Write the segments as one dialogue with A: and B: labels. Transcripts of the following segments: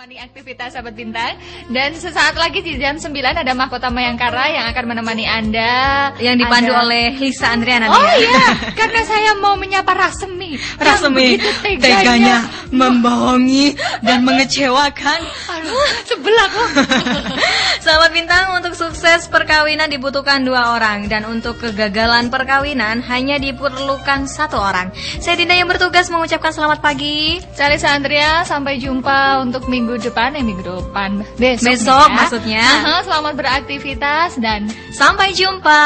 A: menemani aktivitas sahabat bintang dan sesaat lagi di jam 9 ada mahkota Mayangkara yang akan menemani Anda
B: yang dipandu
A: Ada-
B: oleh Lisa Andriana
A: Oh
B: ya.
A: iya, karena saya mau menyapa Rasemi.
B: Rasemi
A: teganya.
B: teganya membohongi dan mengecewakan.
A: Aduh, sebelah kok.
B: Sahabat bintang, untuk sukses perkawinan dibutuhkan dua orang dan untuk kegagalan perkawinan hanya diperlukan satu orang. Saya Dinda yang bertugas mengucapkan selamat pagi.
A: Saya Lisa Andrea, sampai jumpa untuk minggu depan, eh minggu depan, besok.
B: Besok
A: ya.
B: maksudnya.
A: Aha, selamat beraktivitas dan
B: Sampai jumpa.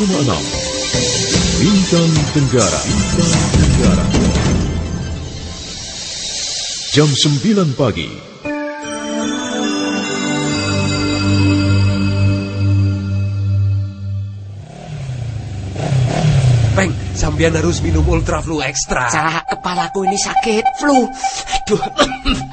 C: 101,6 Bintang Tenggara Bintang Tenggara Jam 9 pagi
D: Peng, sampean harus minum Ultra Flu Extra.
E: Salah, kepalaku ini sakit. Flu.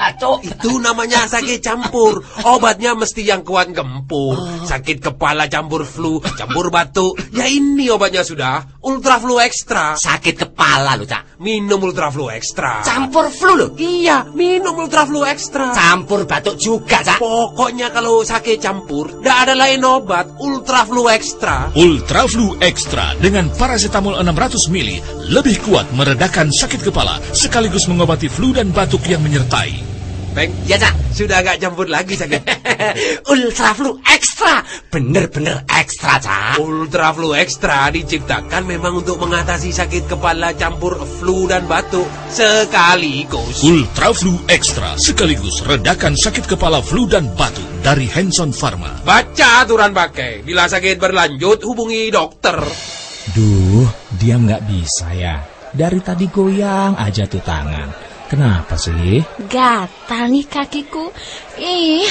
E: Batuk.
D: Itu namanya sakit campur Obatnya mesti yang kuat gempur Sakit kepala campur flu Campur batuk Ya ini obatnya sudah Ultra Flu Extra
E: Sakit kepala lu, Cak.
D: Minum Ultra Flu Extra
E: Campur flu lu.
D: Iya, minum Ultra Flu Extra
E: Campur batuk juga, Cak.
D: Pokoknya kalau sakit campur Tidak ada lain obat Ultra Flu Extra
F: Ultra Flu Extra dengan paracetamol 600 ml lebih kuat meredakan sakit kepala sekaligus mengobati flu dan batuk yang menyertai.
D: Peng,
E: Ya, Cak.
D: sudah agak campur lagi sakit
E: Ultra flu ekstra. Bener-bener ekstra, Cak.
D: Ultra Flu Extra diciptakan memang untuk mengatasi sakit kepala campur flu dan batuk sekaligus.
F: Ultra Flu Extra sekaligus redakan sakit kepala flu dan batuk dari Hanson Pharma.
D: Baca aturan pakai. Bila sakit berlanjut, hubungi dokter.
G: Duh, diam nggak bisa ya. Dari tadi goyang aja tuh tangan. Kenapa sih?
H: Gatal nih kakiku Ih,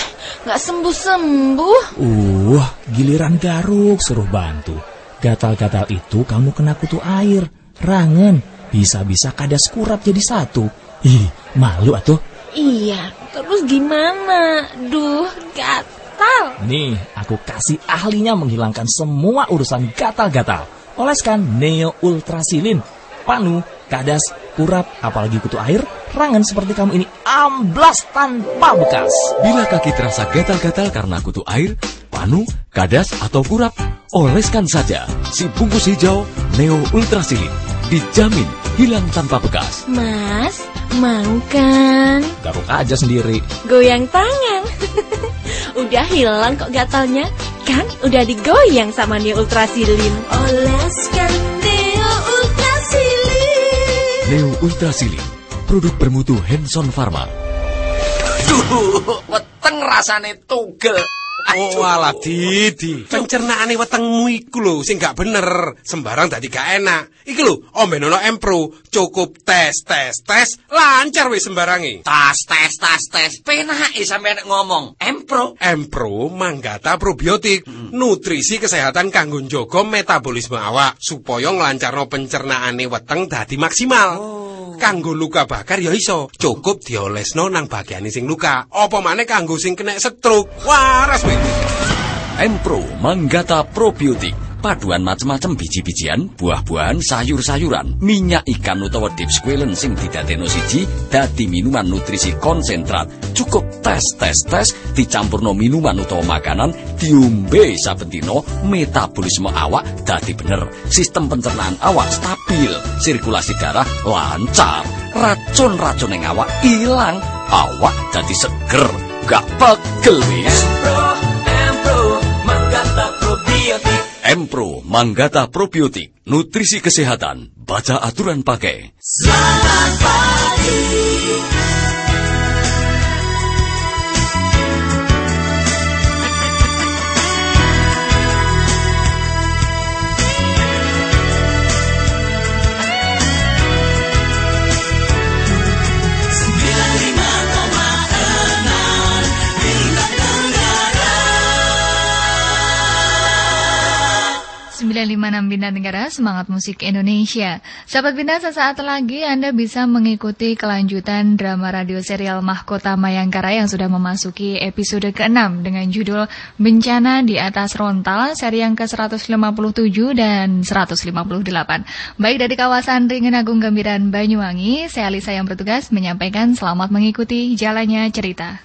H: gak sembuh-sembuh
G: Uh, giliran garuk suruh bantu. Gatal-gatal itu kamu kena kutu air, rangen, bisa-bisa kadas kurap jadi satu. Ih, malu atuh.
H: Iya, terus gimana? Duh, gatal
G: Nih, aku kasih ahlinya menghilangkan semua urusan gatal-gatal. Oleskan Neo Ultrasilin. Panu, kadas, kurap, apalagi kutu air, rangan seperti kamu ini amblas tanpa bekas.
I: Bila kaki terasa gatal-gatal karena kutu air, panu, kadas, atau kurap, oleskan saja si bungkus hijau Neo Ultrasilin. Dijamin hilang tanpa bekas.
H: Mas, mau kan?
G: Garuk aja sendiri.
H: Goyang tangan Udah hilang kok gatalnya Kan udah digoyang sama Neo Ultrasilin Oleskan Neo
I: Neo Ultrasilin, produk bermutu Hanson Pharma.
E: Duh, weteng rasane tugel.
D: Oh alah Didi, pencernaane wetengmu iku lho sing gak bener, sembarang dadi gak enak. Iki lho, ombenono Empro, cukup tes tes tes, lancar wis sembarangi.
E: Tas tes tas tes. Penake sampeyan ngomong. Empro.
D: Empro manggata probiotik, nutrisi kesehatan kanggo njaga metabolisme awak supaya nglancarno pencernaane weteng dadi maksimal. Kanggo luka bakar ya iso, cukup diolesno nang bagiane sing luka. Apa maneh kanggo sing kena stroke. Waras wis.
I: Empro Manggata Probiotik paduan macam-macam biji-bijian, buah-buahan, sayur-sayuran, minyak ikan utawa deep squalen sing didadekno siji dadi minuman nutrisi konsentrat. Cukup tes tes tes dicampurno minuman utawa makanan diombe saben dina metabolisme awak dadi bener. Sistem pencernaan awak stabil, sirkulasi darah lancar, racun-racun yang awak ilang, awak dadi seger, gak pegel wis. Empro Manggata Probiotik, nutrisi kesehatan, baca aturan pakai.
A: Selamat pagi. 956 Bintang Negara, Semangat Musik Indonesia. Sahabat Bintang, sesaat lagi Anda bisa mengikuti kelanjutan drama radio serial Mahkota Mayangkara yang sudah memasuki episode ke-6 dengan judul Bencana di Atas Rontal, seri yang ke-157 dan 158. Baik dari kawasan Ringin Agung Gambiran Banyuwangi, saya Alisa yang bertugas menyampaikan selamat mengikuti jalannya cerita.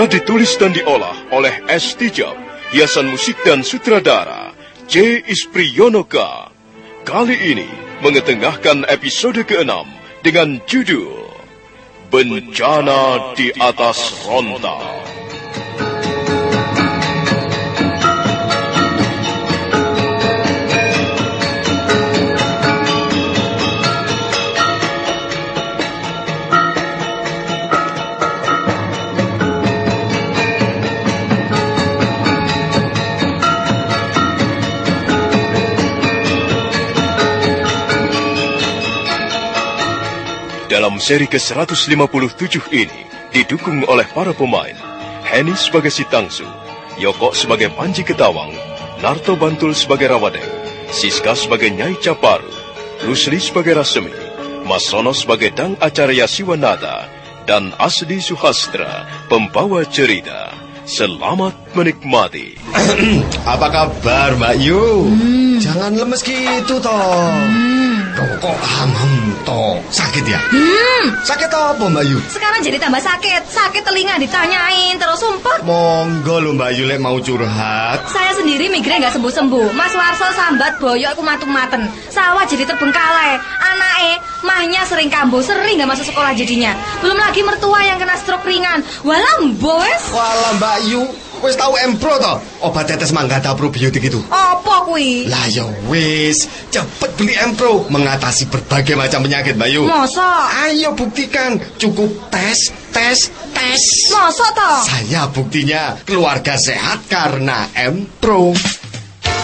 C: Naskah ditulis dan diolah oleh S. Tijab, hiasan musik dan sutradara C. Ispriyonoka. Kali ini mengetengahkan episode ke-6 dengan judul Bencana di atas Ronta. Seri ke-157 ini didukung oleh para pemain Henny sebagai si Tangsu, Yoko sebagai Panji Ketawang, Narto Bantul sebagai Rawadek, Siska sebagai Nyai Caparu, Rusli sebagai Rasemi, Mas Rono sebagai Dang Acarya Siwanada, dan Asdi Suhastra, pembawa cerita. Selamat menikmati.
J: Apa kabar Mbak Yu? Jangan lemes gitu toh. Kok kok hamam toh? Sakit ya?
K: Hmm,
J: Sakit apa Mbak Yu?
K: sekarang jadi tambah sakit. Sakit telinga ditanyain terus sumpah.
J: Monggo lo Mbak Yu lek mau curhat.
K: Saya sendiri migrain nggak sembuh-sembuh. Mas Warso sambat boyo aku matung-maten. Sawah jadi terbengkalai. Anake mahnya sering kambuh, sering nggak masuk sekolah jadinya. Belum lagi mertua yang kena stroke ringan. Walah boes.
J: Walah Mbak Yu, wis tahu Empro toh? Obat tetes manggata probiotik itu.
K: Apa kuwi?
J: Lah ya wis, cepet beli Empro mengatasi berbagai macam penyakit Mbak Yu.
K: Masa?
J: Ayo buktikan, cukup tes, tes, tes.
K: Masa toh?
J: Saya buktinya keluarga sehat karena Empro.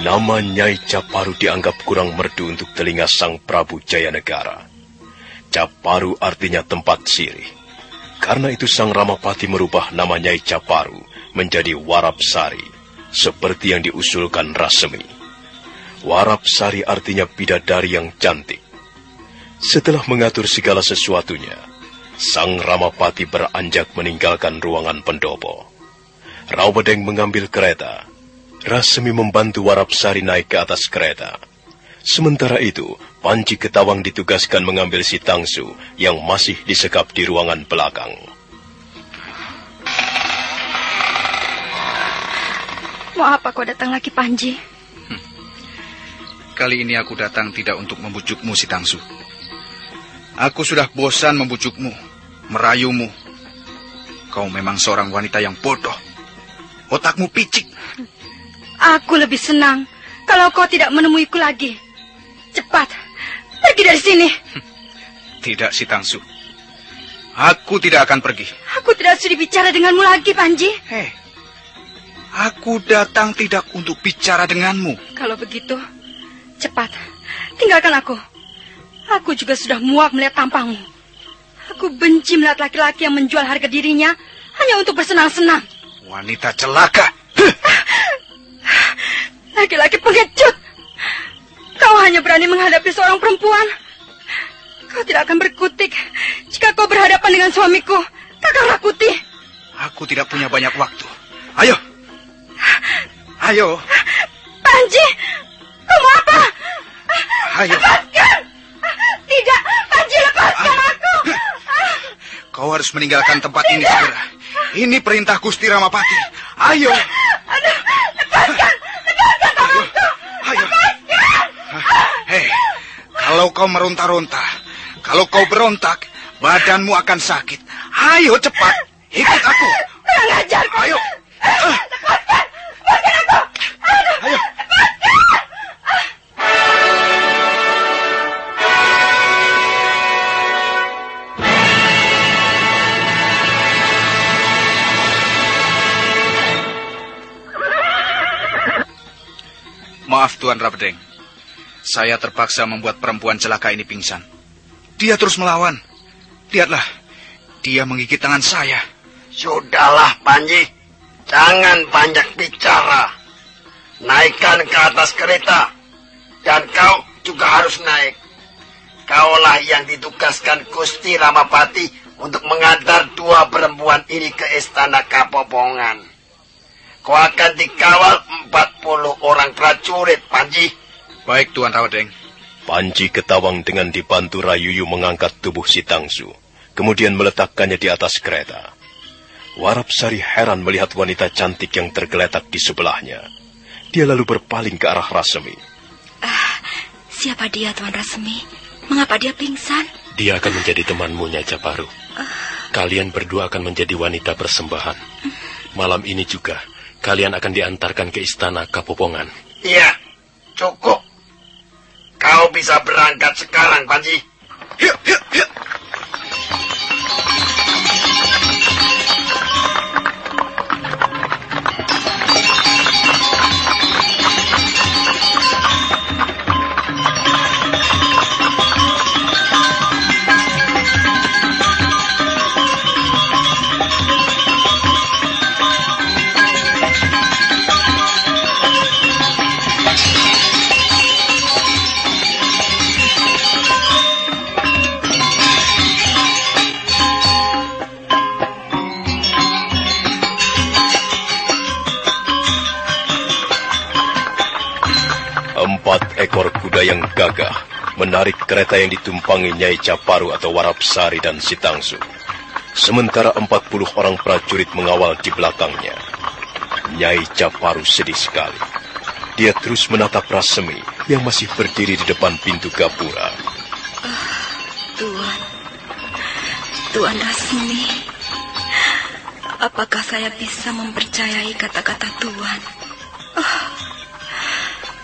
C: Nama Nyai Caparu dianggap kurang merdu untuk telinga Sang Prabu Jayanegara. Caparu artinya tempat sirih. Karena itu Sang Ramapati merubah nama Nyai Caparu menjadi Warapsari, seperti yang diusulkan Rasemi. Warapsari artinya bidadari yang cantik. Setelah mengatur segala sesuatunya, Sang Ramapati beranjak meninggalkan ruangan pendopo. Rawedeng mengambil kereta, Rasemi membantu Warapsari naik ke atas kereta. Sementara itu, Panji Ketawang ditugaskan mengambil si Tangsu yang masih disekap di ruangan belakang.
L: Mau apa kau datang lagi, Panji?
M: Kali ini aku datang tidak untuk membujukmu, si Tangsu. Aku sudah bosan membujukmu, merayumu. Kau memang seorang wanita yang bodoh. Otakmu picik.
L: Aku lebih senang kalau kau tidak menemuiku lagi. Cepat, pergi dari sini.
M: Tidak, si Tangsu. Aku tidak akan pergi.
L: Aku tidak sudi bicara denganmu lagi, Panji.
M: Hei, aku datang tidak untuk bicara denganmu.
L: Kalau begitu, cepat, tinggalkan aku. Aku juga sudah muak melihat tampangmu. Aku benci melihat laki-laki yang menjual harga dirinya hanya untuk bersenang-senang.
M: Wanita celaka.
L: Laki-laki pengecut. Kau hanya berani menghadapi seorang perempuan. Kau tidak akan berkutik jika kau berhadapan dengan suamiku, Kakang Rakuti.
M: Aku tidak punya banyak waktu. Ayo. Ayo.
L: Panji, kau mau apa?
M: Ayo.
L: Lepaskan! Tidak, Panji lepaskan aku!
M: Kau harus meninggalkan tempat ini segera. Ini perintah Gusti Ramapati. Ayo.
L: Aduh, lepaskan! Lepaskan tanganku!
M: Ayo. Hei, kalau kau meronta-ronta, kalau kau berontak, badanmu akan sakit. Ayo cepat, ikut aku.
L: Kurang ajar!
M: Ayo.
L: Lepaskan! Lepaskan aku! Aduh,
M: Ayo. Maaf Tuan Rabdeng. Saya terpaksa membuat perempuan celaka ini pingsan. Dia terus melawan. Lihatlah, dia menggigit tangan saya.
N: Sudahlah, Panji. Jangan banyak bicara. naikkan ke atas kereta. Dan kau juga harus naik. Kaulah yang ditugaskan Gusti Ramapati untuk mengantar dua perempuan ini ke istana Kapopongan. Kau akan dikawal 40 orang prajurit, Panji.
M: Baik, Tuan Rawadeng.
C: Panji Ketawang dengan dibantu Rayuyu mengangkat tubuh si Tangsu, kemudian meletakkannya di atas kereta. Warap Sari heran melihat wanita cantik yang tergeletak di sebelahnya. Dia lalu berpaling ke arah Rasemi.
L: Siapa dia, Tuan Rasmi? Mengapa dia pingsan?
O: Dia akan menjadi temanmu, Nyai Caparu. Kalian berdua akan menjadi wanita persembahan. Malam ini juga, kalian akan diantarkan ke istana Kapopongan.
N: Iya, cukup. Kau bisa berangkat sekarang, Panji.
C: Kuda yang gagah menarik kereta yang ditumpangi Nyai Caparu atau Warapsari dan Sitangsu. Sementara empat puluh orang prajurit mengawal di belakangnya. Nyai Caparu sedih sekali. Dia terus menatap Rasemi yang masih berdiri di depan pintu gapura.
L: Tuan. Tuan Rasmi. Apakah saya bisa mempercayai kata-kata Tuan? Ah,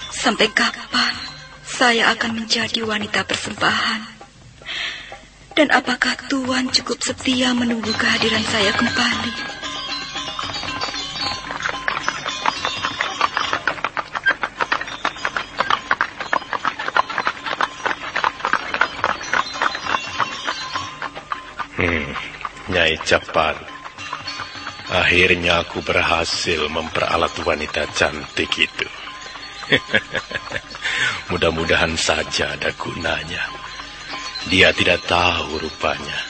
L: sampai kapan saya akan menjadi wanita persembahan? Dan apakah Tuan cukup setia menunggu kehadiran saya kembali?
O: Hmm, Nyai Caparu. Akhirnya aku berhasil memperalat wanita cantik itu. Mudah-mudahan saja ada gunanya. Dia tidak tahu rupanya.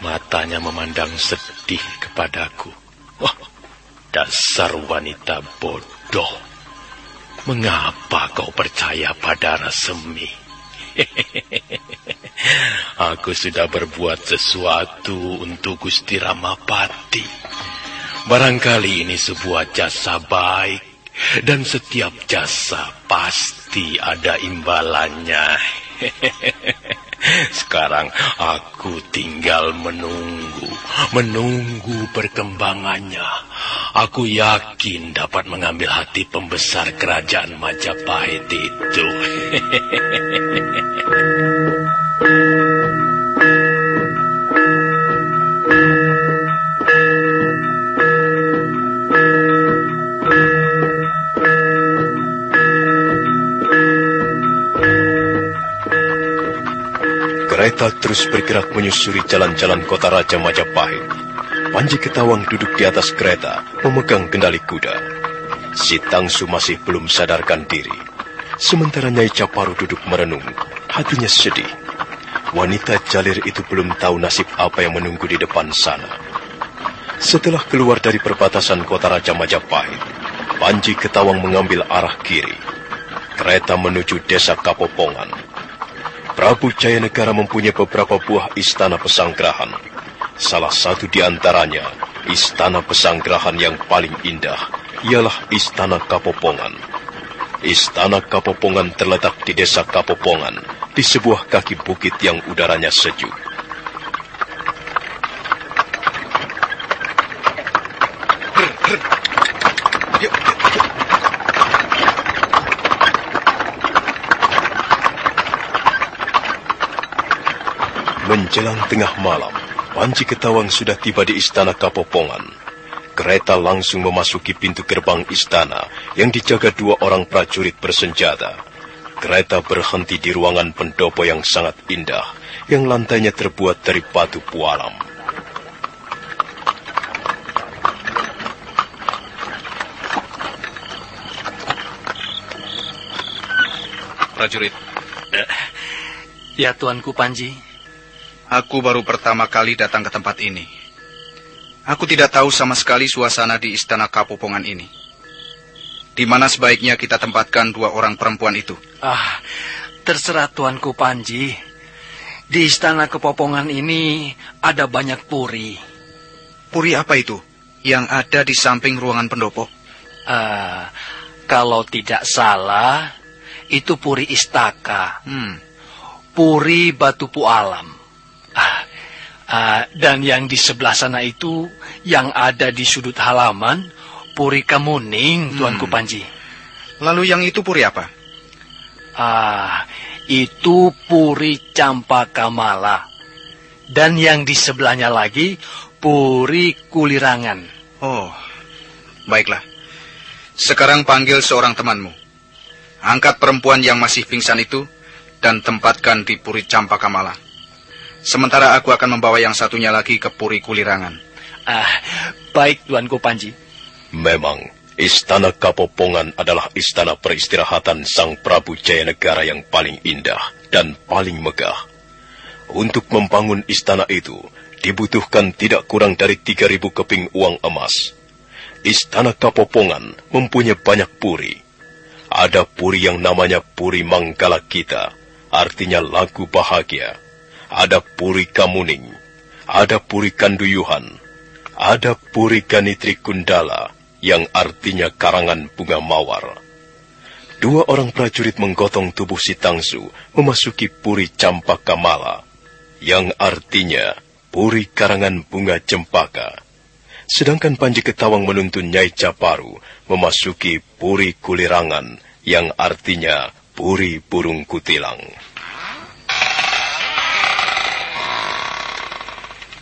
O: Matanya memandang sedih kepadaku. Wah, dasar wanita bodoh. Mengapa kau percaya pada Rasemi? Aku sudah berbuat sesuatu untuk Gusti Ramapati. Barangkali ini sebuah jasa baik dan setiap jasa pasti ada imbalannya. Sekarang aku tinggal menunggu, menunggu perkembangannya. Aku yakin dapat mengambil hati pembesar kerajaan Majapahit itu.
C: Kereta terus bergerak menyusuri jalan-jalan kota Raja Majapahit. Panji Ketawang duduk di atas kereta, memegang kendali kuda. Si Tangsu masih belum sadarkan diri. Sementara Nyai Caparu duduk merenung, hatinya sedih. Wanita jalir itu belum tahu nasib apa yang menunggu di depan sana. Setelah keluar dari perbatasan kota Raja Majapahit, Panji Ketawang mengambil arah kiri. Kereta menuju desa Kapopongan. Prabu Jayanegara mempunyai beberapa buah istana pesanggrahan. Salah satu di antaranya, istana pesanggrahan yang paling indah, ialah Istana Kapopongan. Istana Kapopongan terletak di desa Kapopongan, di sebuah kaki bukit yang udaranya sejuk. Menjelang tengah malam, Panji Ketawang sudah tiba di istana Kapopongan. Kereta langsung memasuki pintu gerbang istana yang dijaga dua orang prajurit bersenjata. Kereta berhenti di ruangan pendopo yang sangat indah, yang lantainya terbuat dari batu pualam.
M: prajurit.
P: Ya Tuanku Panji.
M: Aku baru pertama kali datang ke tempat ini. Aku tidak tahu sama sekali suasana di istana Kapopongan ini. Di mana sebaiknya kita tempatkan dua orang perempuan itu?
P: Ah, terserah Tuanku Panji. Di istana kepopongan ini ada banyak puri.
M: Puri apa itu? Yang ada di samping ruangan pendopo?
P: Ah, kalau tidak salah, itu puri istaka.
M: Hmm.
P: Puri Batu Pualam. Ah, ah, dan yang di sebelah sana itu, yang ada di sudut halaman, Puri Kamuning, Tuanku
M: Hmm.
P: Panji.
M: Lalu yang itu puri apa?
P: Ah, itu Puri Campakamala. Dan yang di sebelahnya lagi, Puri Kulirangan.
M: Oh, baiklah. Sekarang panggil seorang temanmu. Angkat perempuan yang masih pingsan itu dan tempatkan di Puri Campakamala. Sementara aku akan membawa yang satunya lagi ke Puri Kulirangan.
P: Ah, baik Tuanku Panji.
C: Memang, Istana Kapopongan adalah istana peristirahatan Sang Prabu Jayanegara yang paling indah dan paling megah. Untuk membangun istana itu, dibutuhkan tidak kurang dari 3.000 keping uang emas. Istana Kapopongan mempunyai banyak puri. Ada puri yang namanya Puri Manggala Kita, artinya lagu bahagia. Ada Puri Kamuning, ada Puri Kanduyuhan, ada Puri Ganitri Kundala, yang artinya karangan bunga mawar. Dua orang prajurit menggotong tubuh si Tangsu memasuki Puri Campakamala, yang artinya Puri karangan bunga cempaka. Sedangkan Panji Ketawang menuntun Nyai Caparu memasuki Puri Kulirangan, yang artinya Puri Burung Kutilang.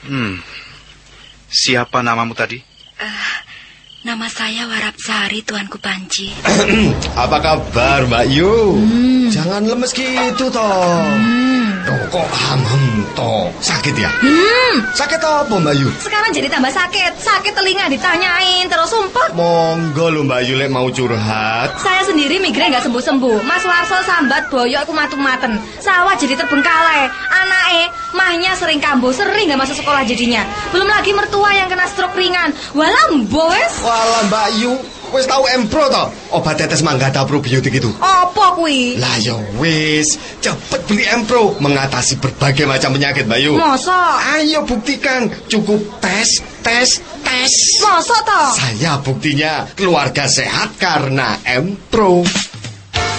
M: Hmm. Siapa namamu tadi?
L: Nama saya Warapsari, Tuanku Panji.
J: Apa kabar Mbak Yu? Jangan lemes gitu toh. Loh, kok ham-ham toh? Sakit ya?
K: Hmm,
J: Sakit apa Mbak Yu?
K: sekarang jadi tambah sakit. Sakit telinga ditanyain terus sumpah.
J: Monggo lo Mbak Yu lek mau curhat.
K: Saya sendiri migrain nggak sembuh-sembuh. Mas Warso sambat boyok aku matung-maten. Sawah jadi terbengkalai. Anake, mahnya sering kambuh, sering nggak masuk sekolah jadinya. Belum lagi mertua yang kena stroke ringan. Walah, boes.
J: Walah Mbak Yu, wis tahu Empro toh? Obat tetes manggata probiotik itu.
K: Apa kuwi?
J: Lah ya wis, cepet beli Empro mengatasi berbagai macam penyakit Mbak Yu.
K: Masa?
J: Ayo buktikan, cukup tes, tes, tes.
K: Masa toh?
J: Saya buktinya keluarga sehat karena Empro.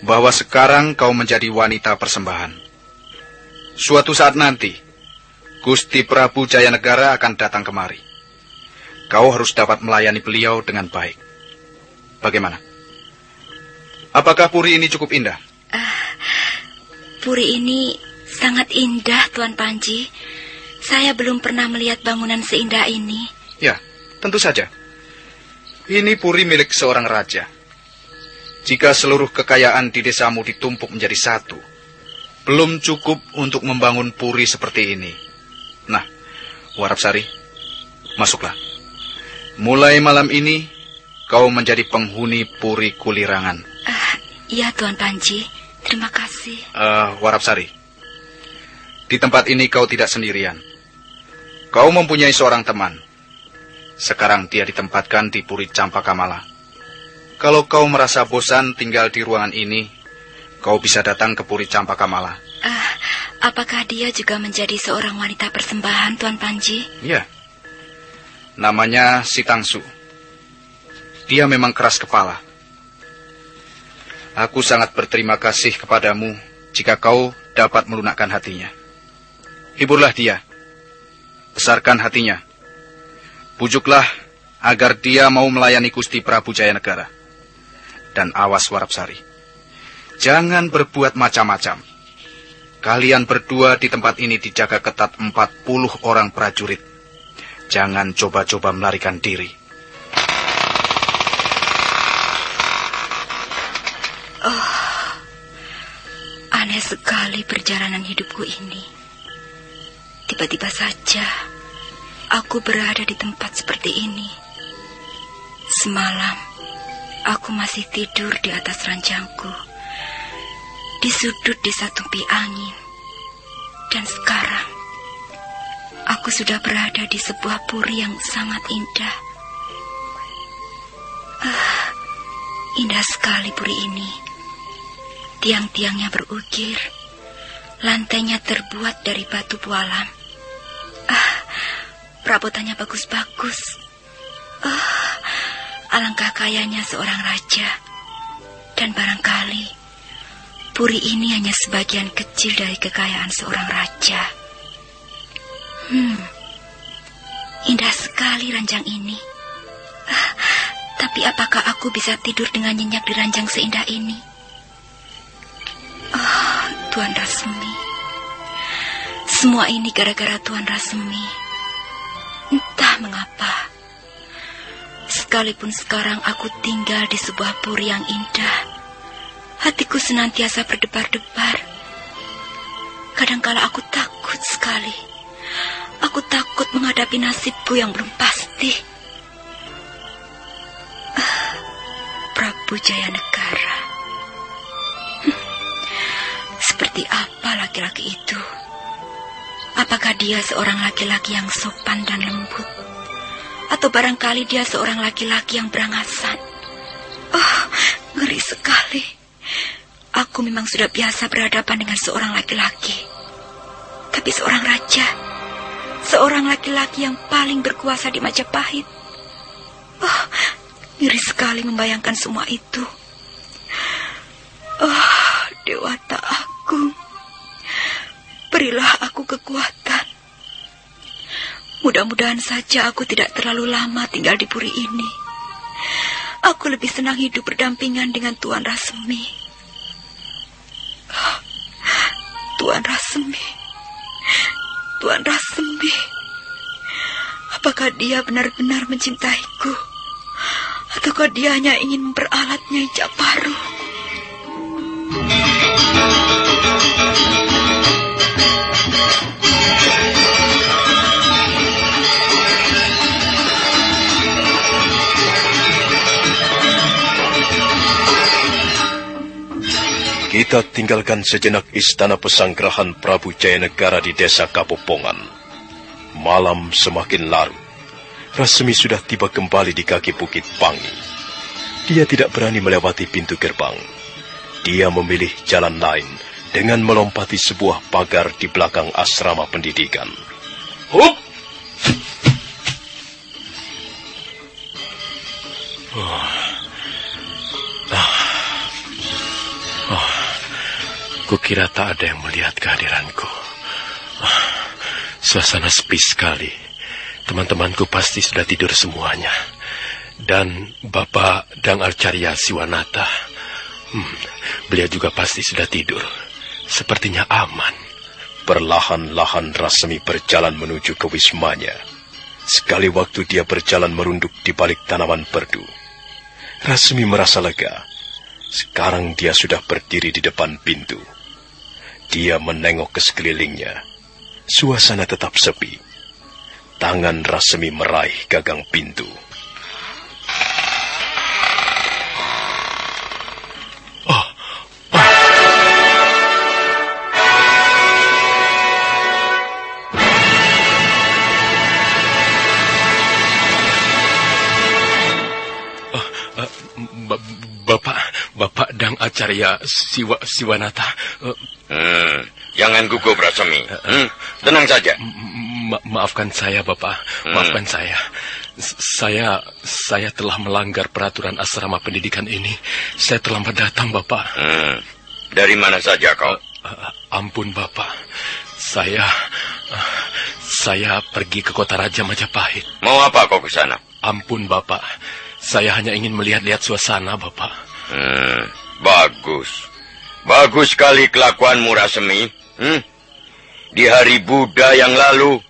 M: Bahwa sekarang kau menjadi wanita persembahan. Suatu saat nanti, Gusti Prabu Jayanegara akan datang kemari. Kau harus dapat melayani beliau dengan baik. Bagaimana? Apakah puri ini cukup indah?
L: Puri ini sangat indah, Tuan Panji. Saya belum pernah melihat bangunan seindah ini.
M: Ya, tentu saja. Ini puri milik seorang raja. Jika seluruh kekayaan di desamu ditumpuk menjadi satu, belum cukup untuk membangun puri seperti ini. Nah, Warapsari, masuklah. Mulai malam ini, kau menjadi penghuni puri kulirangan.
L: Iya, Tuan Panji. Terima kasih.
M: Eh, Warapsari, di tempat ini kau tidak sendirian. Kau mempunyai seorang teman. Sekarang dia ditempatkan di Puri Campakamala. Kalau kau merasa bosan tinggal di ruangan ini, kau bisa datang ke Puri Campakamala.
L: Ah, apakah dia juga menjadi seorang wanita persembahan, Tuan Panji?
M: Ya. Namanya Sitangsu. Dia memang keras kepala. Aku sangat berterima kasih kepadamu jika kau dapat melunakkan hatinya. Hiburlah dia. Besarkan hatinya. Bujuklah agar dia mau melayani Gusti Prabu Jayanegara. Dan awas Warapsari. Jangan berbuat macam-macam. Kalian berdua di tempat ini dijaga ketat 40 orang prajurit. Jangan coba-coba melarikan diri.
L: Oh, aneh sekali perjalanan hidupku ini. Tiba-tiba saja aku berada di tempat seperti ini. Semalam aku masih tidur di atas ranjangku, di sudut desa tumpi angin. Dan sekarang aku sudah berada di sebuah puri yang sangat indah. Ah, indah sekali puri ini. Tiang-tiangnya berukir, lantainya terbuat dari batu pualam. Ah, perabotannya bagus-bagus. Ah, alangkah kayanya seorang raja. Dan barangkali puri ini hanya sebagian kecil dari kekayaan seorang raja. Hmm, indah sekali ranjang ini. Ah, tapi apakah aku bisa tidur dengan nyenyak di ranjang seindah ini? Oh, Tuan Rasmi. Semua ini gara-gara Tuan Rasmi. Entah mengapa. Sekalipun sekarang aku tinggal di sebuah puri yang indah, hatiku senantiasa berdebar-debar. Kadangkala aku takut sekali. Aku takut menghadapi nasibku yang belum pasti. Ah, Prabu Jayanegara. Hmm, Seperti apa laki-laki itu? Apakah dia seorang laki-laki yang sopan dan lembut? Atau barangkali dia seorang laki-laki yang berangasan? Oh, ngeri sekali. Aku memang sudah biasa berhadapan dengan seorang laki-laki. Tapi seorang raja, seorang laki-laki yang paling berkuasa di Majapahit. Oh, ngeri sekali membayangkan semua itu. Oh, Dewata Agung. Berilah aku kekuatan. Mudah-mudahan saja aku tidak terlalu lama tinggal di puri ini. Aku lebih senang hidup berdampingan dengan Tuan Rasemi. Ah, Tuan Rasemi. Tuan Rasemi. Apakah dia benar-benar mencintaiku? Ataukah dia hanya ingin memperalat Nyai Japaru?
C: Kita tinggalkan sejenak istana pesanggrahan Prabu Jayanegara di desa Kapopongan. Malam semakin larut. Rasmi sudah tiba kembali di kaki Bukit Pangi. Dia tidak berani melewati pintu gerbang. Dia memilih jalan lain dengan melompati sebuah pagar di belakang asrama pendidikan.
O: Hup! Oh. Kukira tak ada yang melihat kehadiranku. Ah. Suasana sepi sekali. Teman-temanku pasti sudah tidur semuanya. Dan Bapak Dang Arcarya Siwanata. Hmm, beliau juga pasti sudah tidur. Sepertinya aman.
C: Perlahan-lahan Rasmi berjalan menuju ke wismanya. Sekali waktu dia berjalan merunduk di balik tanaman perdu. Rasmi merasa lega. Sekarang dia sudah berdiri di depan pintu. Dia menengok ke sekelilingnya. Suasana tetap sepi. Tangan Rasmi meraih gagang pintu.
O: Acarya Siwa, Siwanata. eh,
Q: Hmm, jangan gugup Rasemi. Hmm, tenang saja.
O: ma- maafkan saya, Bapak. Maafkan saya. S- Saya saya telah melanggar peraturan asrama pendidikan ini. Saya terlambat datang, Bapak.
Q: Hmm, dari mana saja kau?
O: Eh, ampun, Bapak. Saya eh, saya pergi ke kota Raja Majapahit.
Q: Mau apa kau ke sana?
O: Ampun, Bapak. Saya hanya ingin melihat-lihat suasana, Bapak.
Q: Hmm, bagus. Bagus sekali kelakuanmu Rasemi. Hmm? Di hari Buddha yang lalu,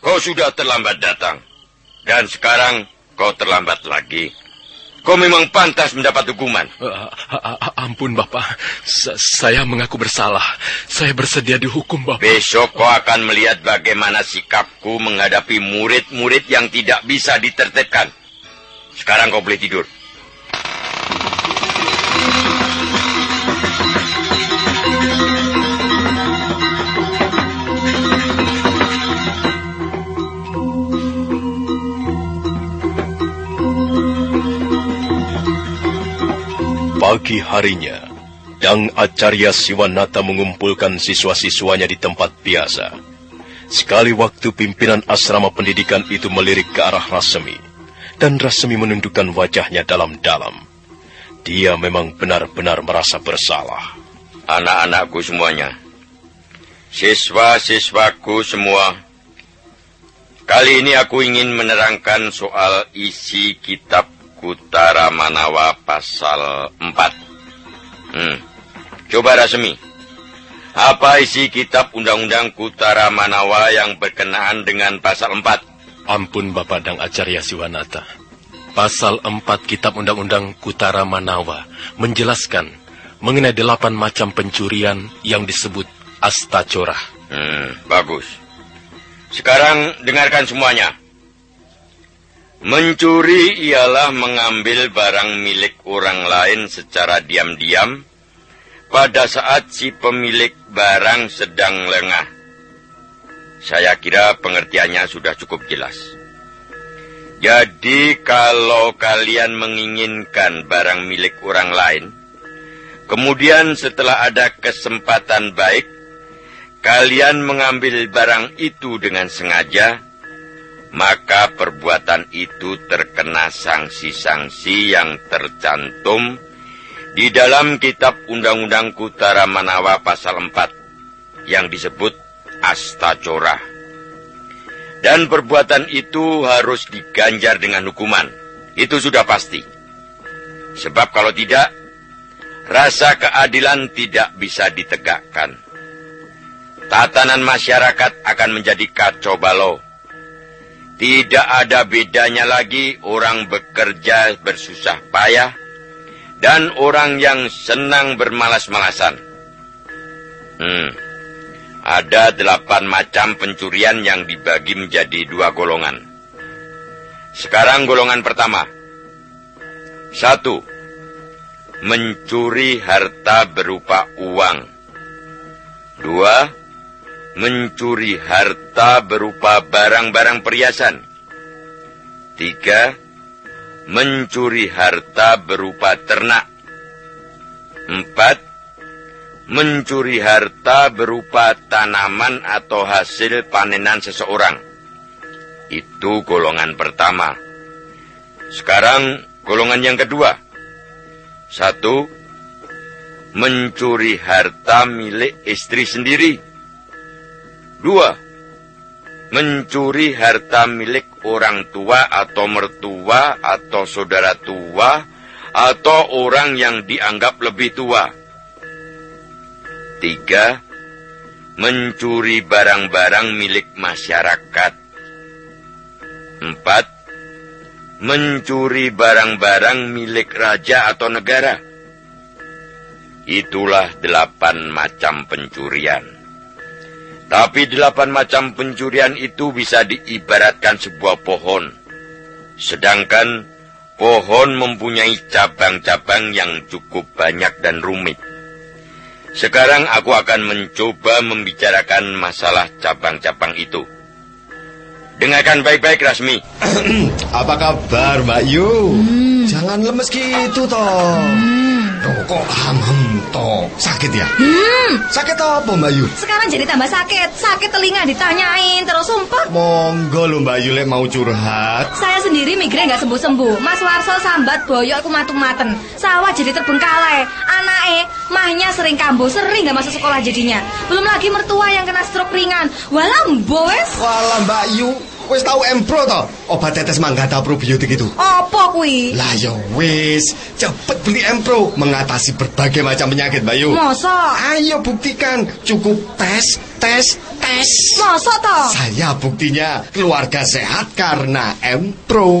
Q: kau sudah terlambat datang. Dan sekarang kau terlambat lagi. Kau memang pantas mendapat hukuman.
O: Uh, ampun, Bapak. Sa saya mengaku bersalah. Saya bersedia dihukum, Bapak.
Q: Besok kau akan melihat bagaimana sikapku menghadapi murid-murid yang tidak bisa ditertibkan. Sekarang kau boleh tidur.
C: Pagi harinya, Dang Acarya Siwanata mengumpulkan siswa-siswanya di tempat biasa. Sekali waktu pimpinan asrama pendidikan itu melirik ke arah Rasemi, dan Rasemi menundukkan wajahnya dalam-dalam. Dia memang benar-benar merasa bersalah.
Q: Anak-anakku semuanya, siswa-siswaku semua, kali ini aku ingin menerangkan soal isi kitab Kutara Manawa pasal 4. Hmm. Coba Rasmi. Apa isi kitab Undang-Undang Kutara Manawa yang berkenaan dengan pasal 4?
O: Ampun Bapak Dang Acarya Siwanata. Pasal 4 Kitab Undang-Undang Kutara Manawa menjelaskan mengenai delapan macam pencurian yang disebut astacora.
Q: Hmm, bagus. Sekarang dengarkan semuanya. Mencuri ialah mengambil barang milik orang lain secara diam-diam pada saat si pemilik barang sedang lengah. Saya kira pengertiannya sudah cukup jelas. Jadi kalau kalian menginginkan barang milik orang lain, kemudian setelah ada kesempatan baik, kalian mengambil barang itu dengan sengaja, maka perbuatan itu terkena sanksi-sanksi yang tercantum di dalam kitab Undang-Undang Kutara Manawa pasal 4 yang disebut Astacora. Dan perbuatan itu harus diganjar dengan hukuman. Itu sudah pasti. Sebab kalau tidak, rasa keadilan tidak bisa ditegakkan. Tatanan masyarakat akan menjadi kacau balau. Tidak ada bedanya lagi orang bekerja bersusah payah dan orang yang senang bermalas-malasan. Hmm. Ada delapan macam pencurian yang dibagi menjadi dua golongan. Sekarang golongan pertama. Satu. Mencuri harta berupa uang. Dua. Mencuri harta berupa barang-barang perhiasan. Tiga. Mencuri harta berupa ternak. Empat mencuri harta berupa tanaman atau hasil panenan seseorang. Itu golongan pertama. Sekarang golongan yang kedua. Satu, mencuri harta milik istri sendiri. Dua, mencuri harta milik orang tua atau mertua atau saudara tua atau orang yang dianggap lebih tua. Tiga, mencuri barang-barang milik masyarakat. Empat, mencuri barang-barang milik raja atau negara. Itulah delapan macam pencurian. Tapi delapan macam pencurian itu bisa diibaratkan sebuah pohon. Sedangkan pohon mempunyai cabang-cabang yang cukup banyak dan rumit. Sekarang aku akan mencoba membicarakan masalah cabang-cabang itu. Dengarkan baik-baik, Rasmi.
J: Apa kabar, Mbak Yu?
K: Hmm.
J: Jangan lemes gitu, toh. Tuh, kok hamam, toh. Sakit ya?
K: Hmm.
J: Sakit apa, Mbak Yu?
K: Sekarang jadi tambah sakit. Sakit telinga ditanyain terus sumpah.
J: Monggo lo Mbak Yu lek mau curhat.
K: Saya sendiri migrain nggak sembuh-sembuh. Mas Warso sambat boyok aku matung-maten. Sawah jadi terbengkalai. Anake, mahnya sering kambuh, sering nggak masuk sekolah jadinya. Belum lagi mertua yang kena stroke ringan. Walah, boes.
J: Walah Mbak Yu, wis tau Empro to? Obat tetes manggata probiotik itu.
K: Apa kuwi?
J: Lah ya wis, cepet beli Empro mengatasi berbagai macam penyakit, Bayu.
K: Masa?
J: Ayo buktikan, cukup tes, tes, tes.
K: Masa to?
J: Saya buktinya keluarga sehat karena Empro.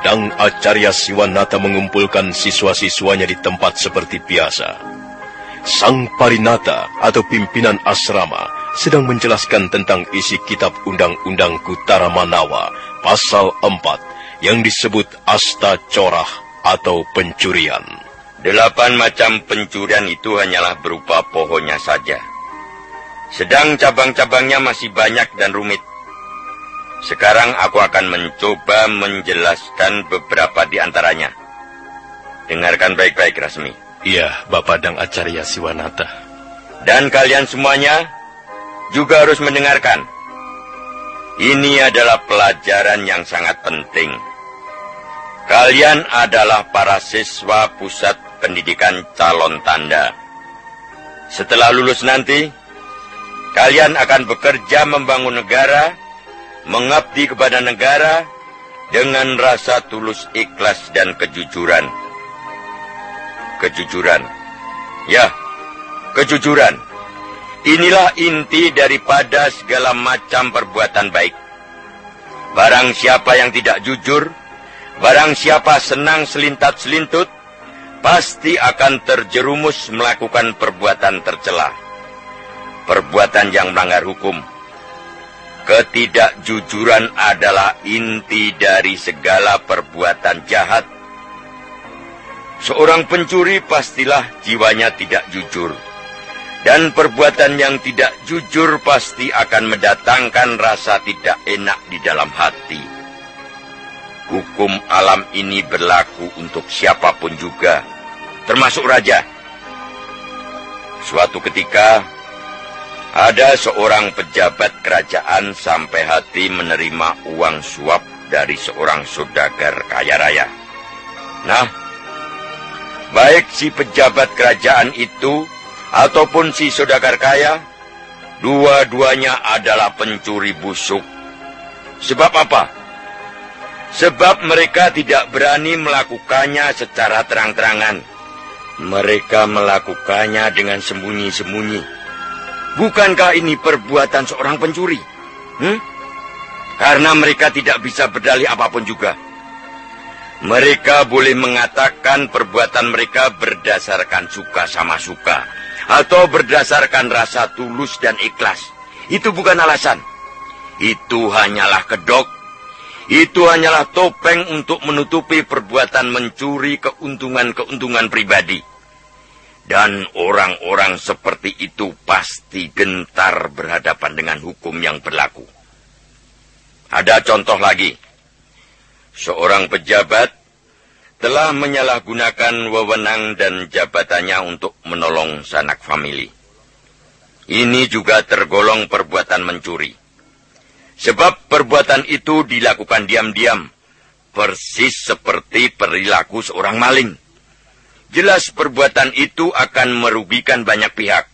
C: Dang Acarya Siwanata mengumpulkan siswa-siswanya di tempat seperti biasa. Sang Parinata atau pimpinan asrama sedang menjelaskan tentang isi kitab Undang-Undang Kutara Manawa pasal 4 yang disebut Asta Corah atau pencurian.
Q: Delapan macam pencurian itu hanyalah berupa pohonnya saja. Sedang cabang-cabangnya masih banyak dan rumit. Sekarang aku akan mencoba menjelaskan beberapa di antaranya. Dengarkan baik-baik, Rasmi.
O: Iya, Bapak Dang Acarya Siwanata.
Q: Dan kalian semuanya juga harus mendengarkan. Ini adalah pelajaran yang sangat penting. Kalian adalah para siswa pusat pendidikan calon tanda. Setelah lulus nanti, kalian akan bekerja membangun negara, mengabdi kepada negara dengan rasa tulus ikhlas dan kejujuran. Kejujuran. Ya, kejujuran. Inilah inti daripada segala macam perbuatan baik. Barang siapa yang tidak jujur, barang siapa senang selintat-selintut, pasti akan terjerumus melakukan perbuatan tercela. Perbuatan yang melanggar hukum. Ketidakjujuran adalah inti dari segala perbuatan jahat. Seorang pencuri pastilah jiwanya tidak jujur. Dan perbuatan yang tidak jujur pasti akan mendatangkan rasa tidak enak di dalam hati. Hukum alam ini berlaku untuk siapa pun juga, termasuk raja. Suatu ketika, ada seorang pejabat kerajaan sampai hati menerima uang suap dari seorang saudagar kaya raya. Nah, baik si pejabat kerajaan itu ataupun si saudagar kaya, dua-duanya adalah pencuri busuk. Sebab apa? Sebab mereka tidak berani melakukannya secara terang-terangan. Mereka melakukannya dengan sembunyi-sembunyi. Bukankah ini perbuatan seorang pencuri? Hmm? Karena mereka tidak bisa berdalih apa pun juga. Mereka boleh mengatakan perbuatan mereka berdasarkan suka sama suka atau berdasarkan rasa tulus dan ikhlas. Itu bukan alasan. Itu hanyalah kedok. Itu hanyalah topeng untuk menutupi perbuatan mencuri keuntungan-keuntungan pribadi. Dan orang-orang seperti itu pasti gentar berhadapan dengan hukum yang berlaku. Ada contoh lagi. Seorang pejabat telah menyalahgunakan wewenang dan jabatannya untuk menolong sanak famili. Ini juga tergolong perbuatan mencuri. Sebab perbuatan itu dilakukan diam-diam, persis seperti perilaku seorang maling. Jelas perbuatan itu akan merugikan banyak pihak.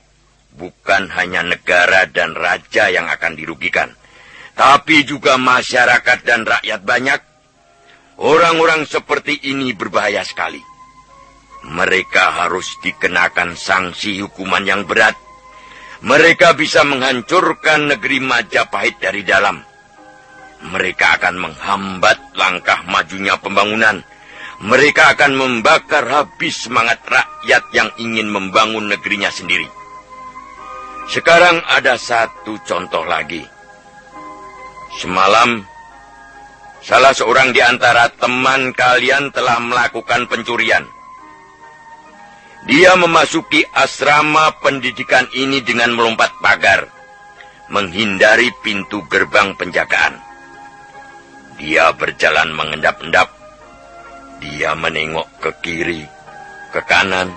Q: Bukan hanya negara dan raja yang akan dirugikan, tapi juga masyarakat dan rakyat banyak Orang-orang seperti ini berbahaya sekali. Mereka harus dikenakan sanksi hukuman yang berat. Mereka bisa menghancurkan negeri Majapahit dari dalam. Mereka akan menghambat langkah majunya pembangunan. Mereka akan membakar habis semangat rakyat yang ingin membangun negerinya sendiri. Sekarang ada satu contoh lagi. Semalam Salah seorang di antara teman kalian telah melakukan pencurian. Dia memasuki asrama pendidikan ini dengan melompat pagar, menghindari pintu gerbang penjagaan. Dia berjalan mengendap-endap. Dia menengok ke kiri, ke kanan.